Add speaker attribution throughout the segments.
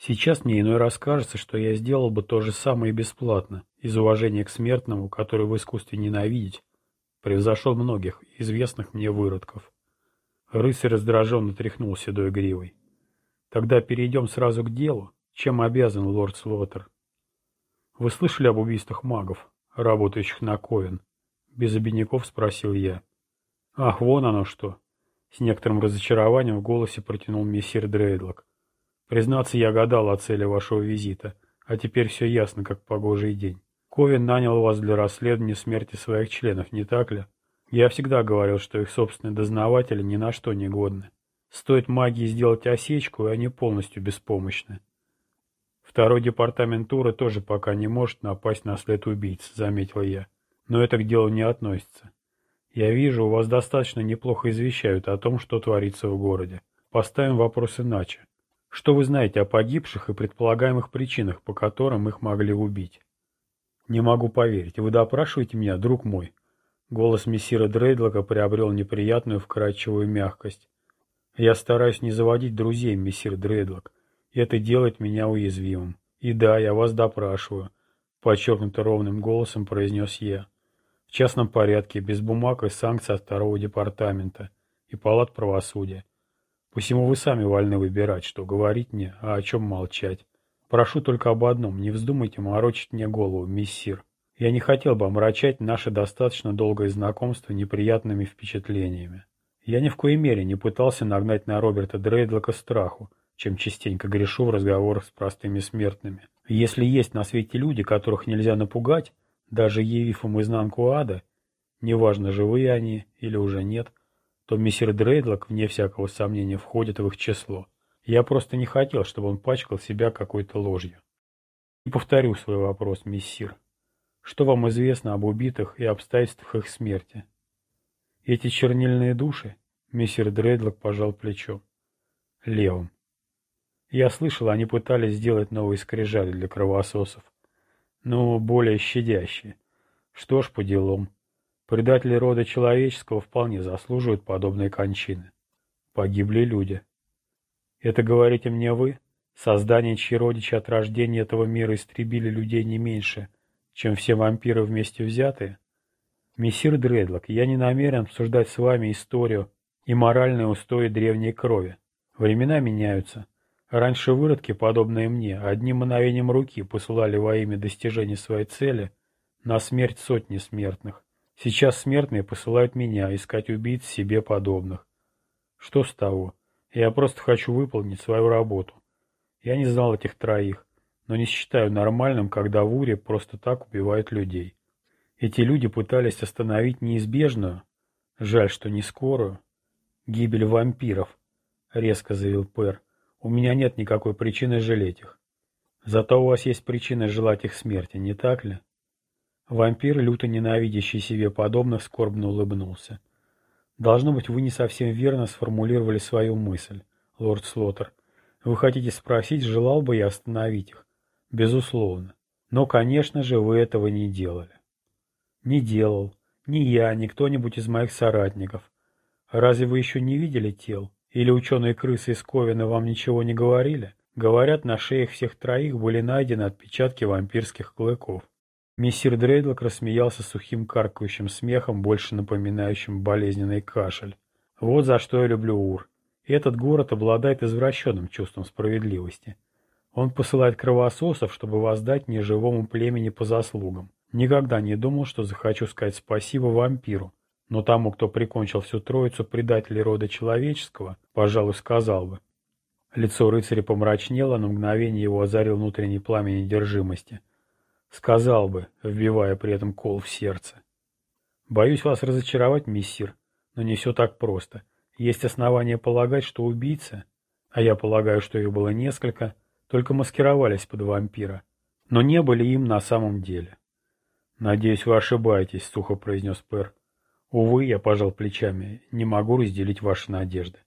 Speaker 1: Сейчас мне иной раз кажется, что я сделал бы то же самое бесплатно, из уважения к смертному, который в искусстве ненавидеть, превзошел многих известных мне выродков. Рыцарь раздраженно тряхнул седой гривой. Тогда перейдем сразу к делу. Чем обязан лорд Слоттер? Вы слышали об убийствах магов, работающих на Ковен? Без обиняков спросил я. Ах, вон оно что. С некоторым разочарованием в голосе протянул мессир Дрейдлок. Признаться, я гадал о цели вашего визита, а теперь все ясно, как погожий день. Ковен нанял вас для расследования смерти своих членов, не так ли? Я всегда говорил, что их собственные дознаватели ни на что не годны. Стоит магии сделать осечку, и они полностью беспомощны. Второй департамент Туры тоже пока не может напасть на след убийц, заметил я. Но это к делу не относится. Я вижу, у вас достаточно неплохо извещают о том, что творится в городе. Поставим вопрос иначе. Что вы знаете о погибших и предполагаемых причинах, по которым их могли убить? Не могу поверить. Вы допрашиваете меня, друг мой? Голос мессира Дрейдлока приобрел неприятную вкрадчивую мягкость. Я стараюсь не заводить друзей, мессир Дрейдлок. Это делает меня уязвимым. И да, я вас допрашиваю, подчеркнуто ровным голосом произнес я. В частном порядке, без бумаг и санкций от второго департамента и палат правосудия. Посему вы сами вольны выбирать, что говорить мне, а о чем молчать. Прошу только об одном, не вздумайте морочить мне голову, миссир. Я не хотел бы омрачать наше достаточно долгое знакомство неприятными впечатлениями. Я ни в коей мере не пытался нагнать на Роберта Дрейдлока страху, чем частенько грешу в разговорах с простыми смертными. Если есть на свете люди, которых нельзя напугать, даже явив им изнанку ада, неважно, живые они или уже нет, то мистер Дрейдлок, вне всякого сомнения, входит в их число. Я просто не хотел, чтобы он пачкал себя какой-то ложью. И повторю свой вопрос, миссир. Что вам известно об убитых и обстоятельствах их смерти? Эти чернильные души? Мистер Дрейдлок пожал плечом. Левым. Я слышал, они пытались сделать новые скрижали для кровососов. Но более щадящие. Что ж, по делам. Предатели рода человеческого вполне заслуживают подобной кончины. Погибли люди. Это говорите мне вы? Создание, чьи родичи от рождения этого мира истребили людей не меньше, чем все вампиры вместе взятые? Мессир Дредлок, я не намерен обсуждать с вами историю и моральные устои древней крови. Времена меняются. Раньше выродки, подобные мне, одним мановением руки посылали во имя достижения своей цели на смерть сотни смертных. Сейчас смертные посылают меня искать убийц себе подобных. Что с того? Я просто хочу выполнить свою работу. Я не знал этих троих, но не считаю нормальным, когда в Уре просто так убивают людей. Эти люди пытались остановить неизбежную, жаль, что не скорую, гибель вампиров, резко заявил Пэр. У меня нет никакой причины жалеть их. Зато у вас есть причина желать их смерти, не так ли? Вампир, люто ненавидящий себе подобных, скорбно улыбнулся. «Должно быть, вы не совсем верно сформулировали свою мысль, лорд Слоттер. Вы хотите спросить, желал бы я остановить их? Безусловно. Но, конечно же, вы этого не делали». «Не делал. Ни я, ни кто-нибудь из моих соратников. Разве вы еще не видели тел? Или ученые крысы из Ковина вам ничего не говорили? Говорят, на шеях всех троих были найдены отпечатки вампирских клыков. Мессир Дрейдлок рассмеялся сухим каркающим смехом, больше напоминающим болезненный кашель. Вот за что я люблю Ур. Этот город обладает извращенным чувством справедливости. Он посылает кровососов, чтобы воздать неживому племени по заслугам. Никогда не думал, что захочу сказать спасибо вампиру. Но тому, кто прикончил всю троицу предателей рода человеческого, пожалуй, сказал бы. Лицо рыцаря помрачнело, на мгновение его озарил внутренний пламень одержимости. Сказал бы, вбивая при этом кол в сердце. Боюсь вас разочаровать, миссир, но не все так просто. Есть основания полагать, что убийцы, а я полагаю, что их было несколько, только маскировались под вампира, но не были им на самом деле. «Надеюсь, вы ошибаетесь», — сухо произнес Пэр. «Увы, я пожал плечами, не могу разделить ваши надежды».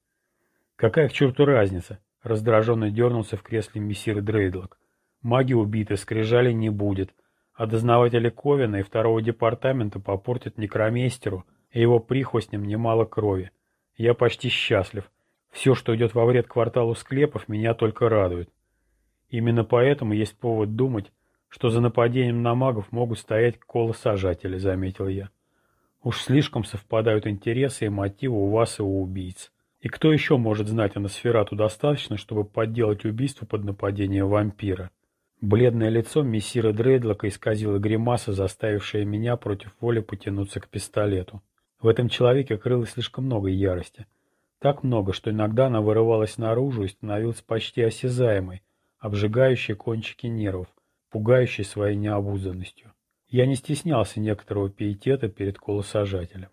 Speaker 1: «Какая к черту разница?» — раздраженно дернулся в кресле мессир Дрейдлок. Маги убиты, скрижали не будет, а дознаватели Ковина и второго департамента попортят некромейстеру и его прихвостням немало крови. Я почти счастлив. Все, что идет во вред кварталу склепов, меня только радует. Именно поэтому есть повод думать, что за нападением на магов могут стоять колосажатели, заметил я. Уж слишком совпадают интересы и мотивы у вас и у убийц. И кто еще может знать о Носферату достаточно, чтобы подделать убийство под нападение вампира? Бледное лицо мессира Дрейдлока исказило гримаса, заставившая меня против воли потянуться к пистолету. В этом человеке крылось слишком много ярости. Так много, что иногда она вырывалась наружу и становилась почти осязаемой, обжигающей кончики нервов, пугающей своей необузданностью. Я не стеснялся некоторого пиетета перед колосажателем.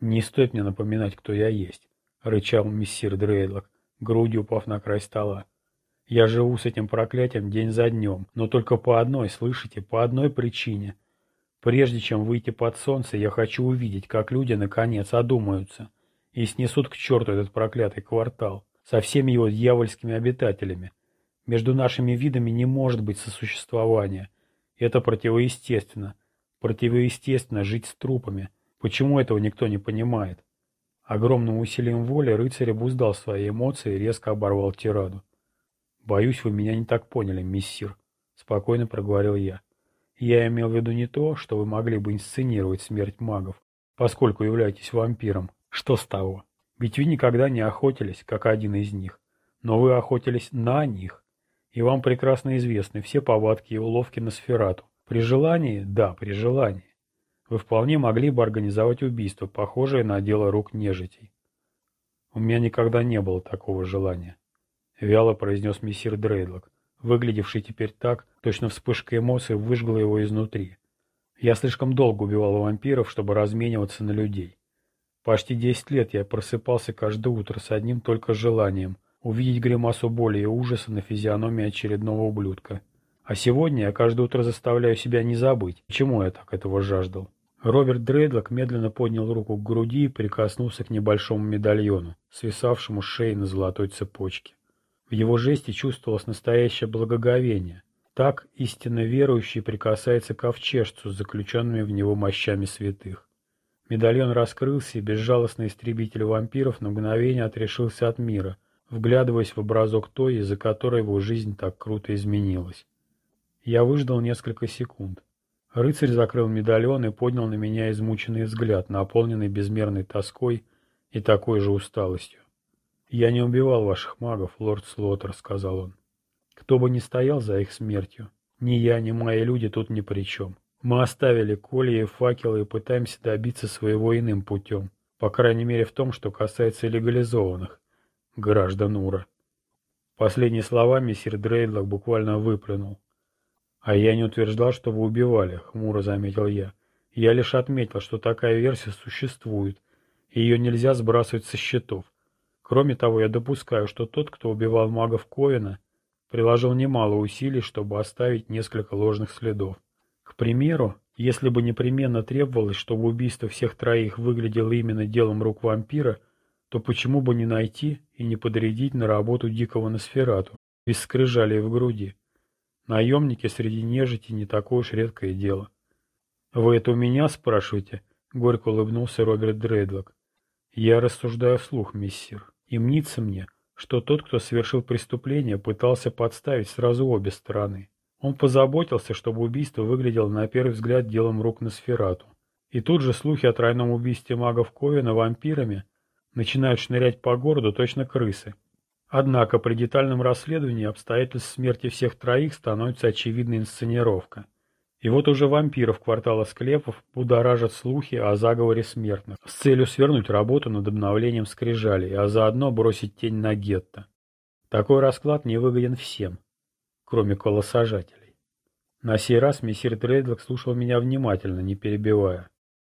Speaker 1: «Не стоит мне напоминать, кто я есть», — рычал мессир Дрейдлок, грудью упав на край стола. «Я живу с этим проклятием день за днем, но только по одной, слышите, по одной причине. Прежде чем выйти под солнце, я хочу увидеть, как люди, наконец, одумаются» и снесут к черту этот проклятый квартал со всеми его дьявольскими обитателями. Между нашими видами не может быть сосуществования. Это противоестественно. Противоестественно жить с трупами. Почему этого никто не понимает? Огромным усилием воли рыцарь обуздал свои эмоции и резко оборвал тираду. «Боюсь, вы меня не так поняли, миссир», — спокойно проговорил я. «Я имел в виду не то, что вы могли бы инсценировать смерть магов, поскольку являетесь вампиром, что с того? Ведь вы никогда не охотились, как один из них. Но вы охотились на них. И вам прекрасно известны все повадки и уловки на сферату. При желании? Да, при желании. Вы вполне могли бы организовать убийство, похожее на дело рук нежитей. У меня никогда не было такого желания. Вяло произнес мессир Дрейдлок, выглядевший теперь так, точно вспышка эмоций выжгла его изнутри. Я слишком долго убивал вампиров, чтобы размениваться на людей. Почти десять лет я просыпался каждое утро с одним только желанием – увидеть гримасу боли и ужаса на физиономии очередного ублюдка. А сегодня я каждое утро заставляю себя не забыть, почему я так этого жаждал. Роберт Дрейдлок медленно поднял руку к груди и прикоснулся к небольшому медальону, свисавшему с шеи на золотой цепочке. В его жесте чувствовалось настоящее благоговение. Так истинно верующий прикасается к ковчежцу с заключенными в него мощами святых. Медальон раскрылся, и безжалостный истребитель вампиров на мгновение отрешился от мира, вглядываясь в образок той, из-за которой его жизнь так круто изменилась. Я выждал несколько секунд. Рыцарь закрыл медальон и поднял на меня измученный взгляд, наполненный безмерной тоской и такой же усталостью. «Я не убивал ваших магов, лорд Слоттер», — сказал он. «Кто бы ни стоял за их смертью, ни я, ни мои люди тут ни при чем. Мы оставили колья и факелы и пытаемся добиться своего иным путем. По крайней мере в том, что касается легализованных граждан Ура. Последние слова мессир Дрейдлок буквально выплюнул. «А я не утверждал, что вы убивали», — хмуро заметил я. «Я лишь отметил, что такая версия существует, и ее нельзя сбрасывать со счетов. Кроме того, я допускаю, что тот, кто убивал магов Ковина, приложил немало усилий, чтобы оставить несколько ложных следов. К примеру, если бы непременно требовалось, чтобы убийство всех троих выглядело именно делом рук вампира, то почему бы не найти и не подрядить на работу дикого Носферату, без скрижалей в груди? Наемники среди нежити не такое уж редкое дело. «Вы это у меня спрашиваете?» — горько улыбнулся Роберт Дрейдлок. «Я рассуждаю вслух, миссир, и мнится мне, что тот, кто совершил преступление, пытался подставить сразу обе стороны. Он позаботился, чтобы убийство выглядело на первый взгляд делом рук Носферату. И тут же слухи о тройном убийстве магов Ковина вампирами начинают шнырять по городу точно крысы. Однако при детальном расследовании обстоятельств смерти всех троих становится очевидной инсценировка. И вот уже вампиров квартала склепов будоражат слухи о заговоре смертных с целью свернуть работу над обновлением скрижалей, а заодно бросить тень на гетто. Такой расклад не выгоден всем, кроме колосажателей. На сей раз мессир Трейдлок слушал меня внимательно, не перебивая.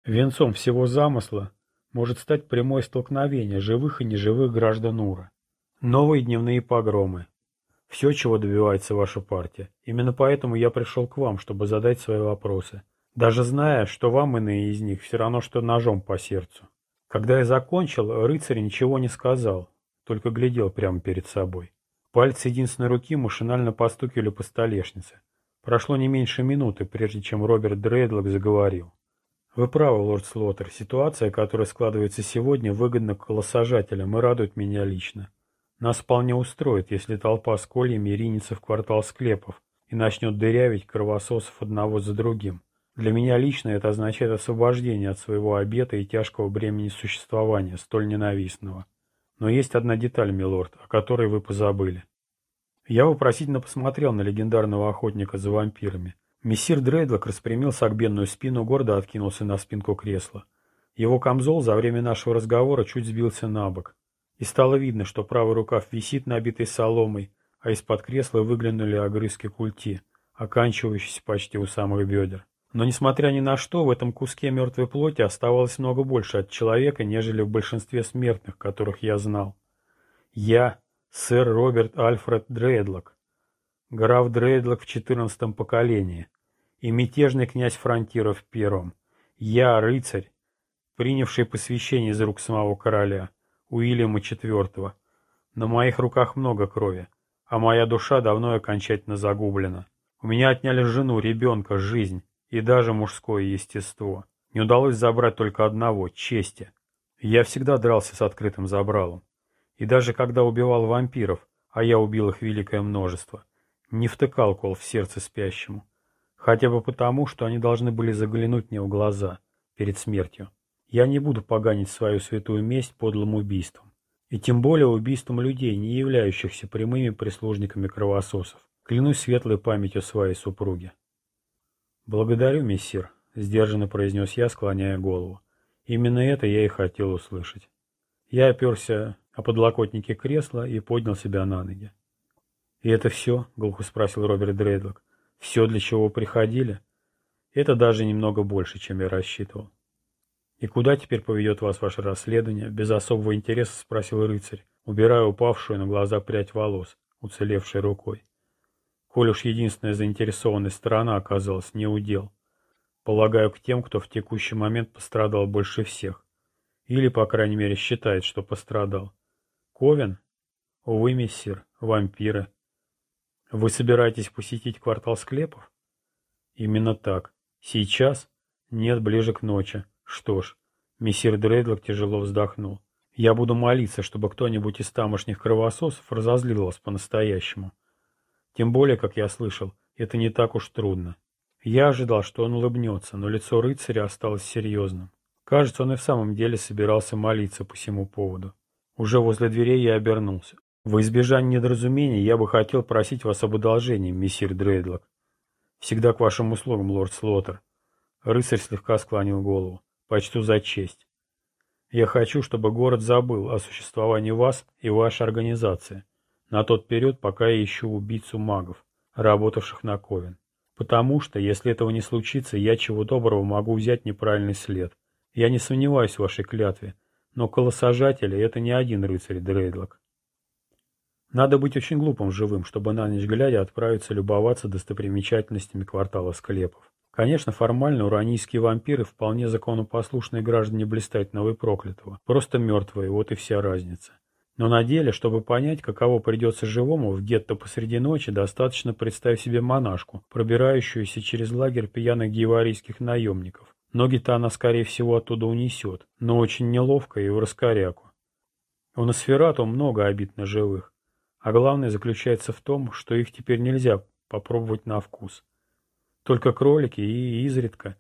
Speaker 1: Венцом всего замысла может стать прямое столкновение живых и неживых граждан Ура. Новые дневные погромы. Все, чего добивается ваша партия. Именно поэтому я пришел к вам, чтобы задать свои вопросы. Даже зная, что вам иные из них все равно, что ножом по сердцу. Когда я закончил, рыцарь ничего не сказал, только глядел прямо перед собой. Пальцы единственной руки машинально постукивали по столешнице. Прошло не меньше минуты, прежде чем Роберт Дрейдлок заговорил. «Вы правы, лорд Слоттер. Ситуация, которая складывается сегодня, выгодна колоссажателям и радует меня лично. Нас вполне устроит, если толпа с кольями ринется в квартал склепов и начнет дырявить кровососов одного за другим. Для меня лично это означает освобождение от своего обета и тяжкого бремени существования, столь ненавистного. Но есть одна деталь, милорд, о которой вы позабыли. Я вопросительно посмотрел на легендарного охотника за вампирами. Мессир Дрейдлок распрямил согбенную спину, гордо откинулся на спинку кресла. Его камзол за время нашего разговора чуть сбился на бок. И стало видно, что правый рукав висит набитой соломой, а из-под кресла выглянули огрызки культи, оканчивающиеся почти у самых бедер. Но, несмотря ни на что, в этом куске мертвой плоти оставалось много больше от человека, нежели в большинстве смертных, которых я знал. Я, сэр Роберт Альфред Дрейдлок, граф Дрейдлок в четырнадцатом поколении, и мятежный князь Фронтиров в первом. Я, рыцарь, принявший посвящение из рук самого короля, Уильяма IV. На моих руках много крови, а моя душа давно окончательно загублена. У меня отняли жену, ребенка, жизнь, и даже мужское естество. Не удалось забрать только одного — чести. Я всегда дрался с открытым забралом. И даже когда убивал вампиров, а я убил их великое множество, не втыкал кол в сердце спящему. Хотя бы потому, что они должны были заглянуть мне в глаза перед смертью. Я не буду поганить свою святую месть подлым убийством. И тем более убийством людей, не являющихся прямыми прислужниками кровососов. Клянусь светлой памятью своей супруги. «Благодарю, мессир», — сдержанно произнес я, склоняя голову. Именно это я и хотел услышать. Я оперся о подлокотнике кресла и поднял себя на ноги. «И это все?» — глухо спросил Роберт Дрейдлок. «Все, для чего приходили?» «Это даже немного больше, чем я рассчитывал». «И куда теперь поведет вас ваше расследование?» — без особого интереса спросил рыцарь, убирая упавшую на глаза прядь волос, уцелевшей рукой коль уж единственная заинтересованная сторона оказалась не удел. Полагаю, к тем, кто в текущий момент пострадал больше всех. Или, по крайней мере, считает, что пострадал. Ковен? Увы, мессир, вампиры. Вы собираетесь посетить квартал склепов? Именно так. Сейчас? Нет, ближе к ночи. Что ж, мессир Дрейдлок тяжело вздохнул. Я буду молиться, чтобы кто-нибудь из тамошних кровососов разозлил вас по-настоящему. Тем более, как я слышал, это не так уж трудно. Я ожидал, что он улыбнется, но лицо рыцаря осталось серьезным. Кажется, он и в самом деле собирался молиться по всему поводу. Уже возле дверей я обернулся. Во избежание недоразумений я бы хотел просить вас об одолжении, мессир Дрейдлок. Всегда к вашим услугам, лорд Слоттер. Рыцарь слегка склонил голову. Почту за честь. Я хочу, чтобы город забыл о существовании вас и вашей организации на тот период, пока я ищу убийцу магов, работавших на Ковен. Потому что, если этого не случится, я чего доброго могу взять неправильный след. Я не сомневаюсь в вашей клятве, но колосажатели — это не один рыцарь Дрейдлок. Надо быть очень глупым живым, чтобы на ночь глядя отправиться любоваться достопримечательностями квартала склепов. Конечно, формально уранийские вампиры вполне законопослушные граждане блистательного и проклятого. Просто мертвые, вот и вся разница. Но на деле, чтобы понять, каково придется живому в гетто посреди ночи, достаточно представить себе монашку, пробирающуюся через лагерь пьяных геварийских наемников. Ноги-то она, скорее всего, оттуда унесет, но очень неловко и в раскоряку. У Носферату много обид на живых, а главное заключается в том, что их теперь нельзя попробовать на вкус. Только кролики и изредка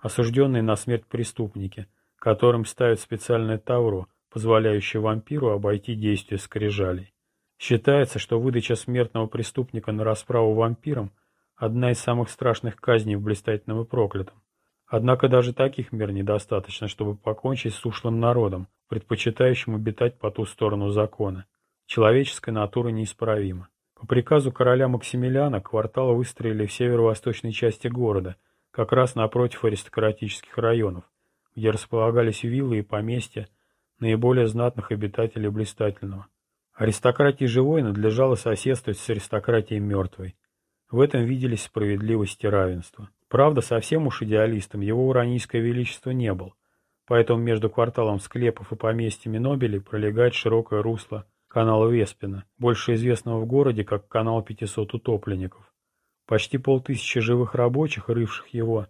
Speaker 1: осужденные на смерть преступники, которым ставят специальное тавро – позволяющий вампиру обойти действие скрижалей. Считается, что выдача смертного преступника на расправу вампирам – одна из самых страшных казней в блистательном и проклятом. Однако даже таких мер недостаточно, чтобы покончить с ушлым народом, предпочитающим обитать по ту сторону закона. Человеческая натура неисправима. По приказу короля Максимилиана квартал выстроили в северо-восточной части города, как раз напротив аристократических районов, где располагались виллы и поместья, наиболее знатных обитателей Блистательного. Аристократии живой надлежало соседствовать с аристократией мертвой. В этом виделись справедливость и равенство. Правда, совсем уж идеалистом его уранийское величество не был, поэтому между кварталом склепов и поместьями Нобелей пролегает широкое русло канала Веспина, больше известного в городе как канал 500 утопленников. Почти полтысячи живых рабочих, рывших его,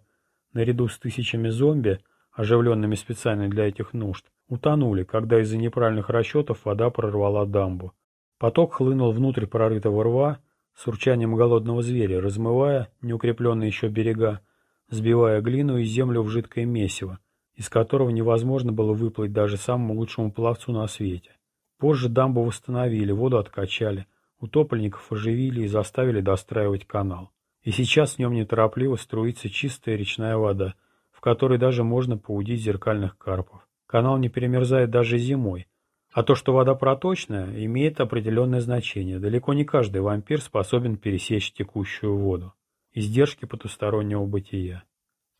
Speaker 1: наряду с тысячами зомби, оживленными специально для этих нужд, утонули, когда из-за неправильных расчетов вода прорвала дамбу. Поток хлынул внутрь прорытого рва с урчанием голодного зверя, размывая неукрепленные еще берега, сбивая глину и землю в жидкое месиво, из которого невозможно было выплыть даже самому лучшему пловцу на свете. Позже дамбу восстановили, воду откачали, утопленников оживили и заставили достраивать канал. И сейчас в нем неторопливо струится чистая речная вода, в которой даже можно поудить зеркальных карпов. Канал не перемерзает даже зимой. А то, что вода проточная, имеет определенное значение. Далеко не каждый вампир способен пересечь текущую воду. Издержки потустороннего бытия.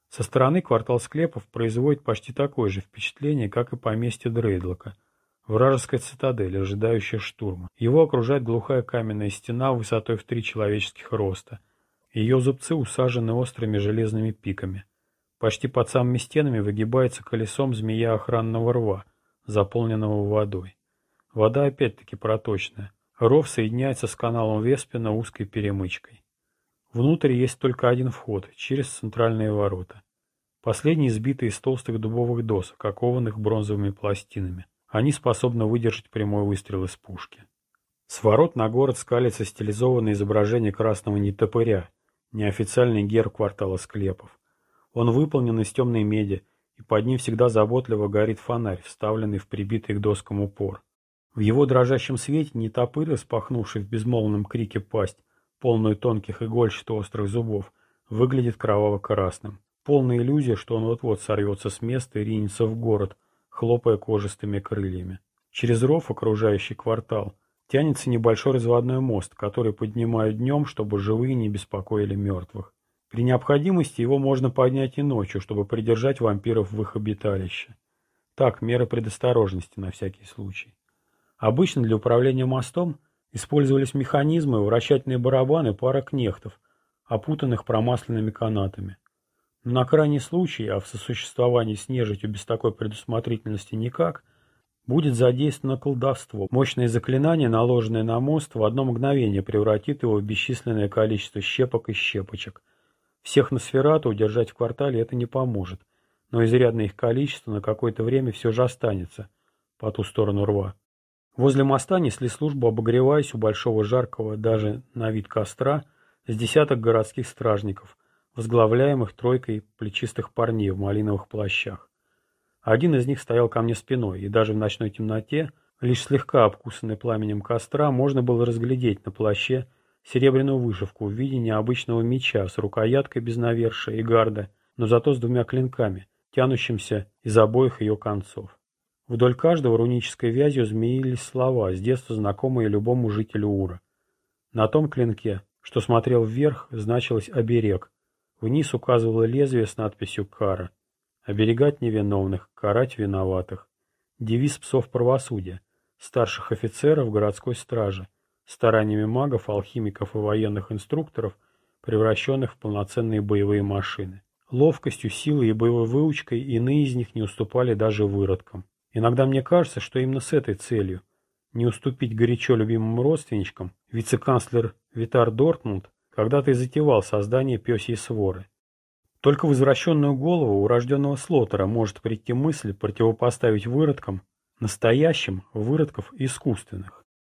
Speaker 1: Со стороны квартал склепов производит почти такое же впечатление, как и поместье Дрейдлока. Вражеская цитадель, ожидающая штурма. Его окружает глухая каменная стена высотой в три человеческих роста. Ее зубцы усажены острыми железными пиками. Почти под самыми стенами выгибается колесом змея охранного рва, заполненного водой. Вода опять-таки проточная. Ров соединяется с каналом Веспина узкой перемычкой. Внутрь есть только один вход, через центральные ворота. Последние сбиты из толстых дубовых досок, окованных бронзовыми пластинами. Они способны выдержать прямой выстрел из пушки. С ворот на город скалится стилизованное изображение красного нетопыря, неофициальный герб квартала склепов. Он выполнен из темной меди, и под ним всегда заботливо горит фонарь, вставленный в прибитый к доскам упор. В его дрожащем свете не топыр, распахнувший в безмолвном крике пасть, полную тонких игольчато острых зубов, выглядит кроваво-красным. Полная иллюзия, что он вот-вот сорвется с места и ринется в город, хлопая кожистыми крыльями. Через ров, окружающий квартал, тянется небольшой разводной мост, который поднимают днем, чтобы живые не беспокоили мертвых. При необходимости его можно поднять и ночью, чтобы придержать вампиров в их обиталище. Так, меры предосторожности на всякий случай. Обычно для управления мостом использовались механизмы, вращательные барабаны, пара кнехтов, опутанных промасленными канатами. На крайний случай, а в сосуществовании с нежитью без такой предусмотрительности никак, будет задействовано колдовство. Мощное заклинание, наложенное на мост, в одно мгновение превратит его в бесчисленное количество щепок и щепочек – всех на сферату удержать в квартале это не поможет, но изрядное их количество на какое-то время все же останется по ту сторону рва. Возле моста несли службу, обогреваясь у большого жаркого даже на вид костра, с десяток городских стражников, возглавляемых тройкой плечистых парней в малиновых плащах. Один из них стоял ко мне спиной, и даже в ночной темноте, лишь слегка обкусанный пламенем костра, можно было разглядеть на плаще серебряную вышивку в виде необычного меча с рукояткой без навершия и гарда, но зато с двумя клинками, тянущимся из обоих ее концов. Вдоль каждого рунической вязью змеились слова, с детства знакомые любому жителю Ура. На том клинке, что смотрел вверх, значилось «оберег». Вниз указывало лезвие с надписью «Кара». Оберегать невиновных, карать виноватых. Девиз псов правосудия, старших офицеров городской стражи, стараниями магов, алхимиков и военных инструкторов, превращенных в полноценные боевые машины. Ловкостью, силой и боевой выучкой иные из них не уступали даже выродкам. Иногда мне кажется, что именно с этой целью – не уступить горячо любимым родственничкам, вице-канцлер Витар Дортмунд когда-то и затевал создание пёсьей своры. Только возвращенную голову урожденного слотера может прийти мысль противопоставить выродкам настоящим выродков искусственных.